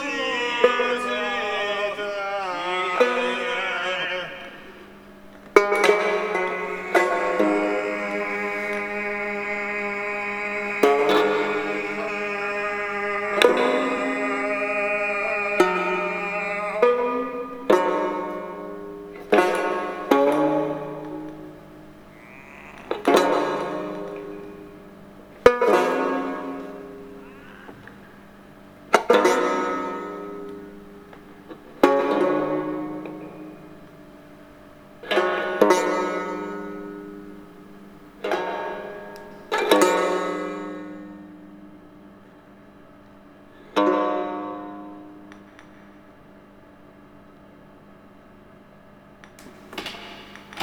Season.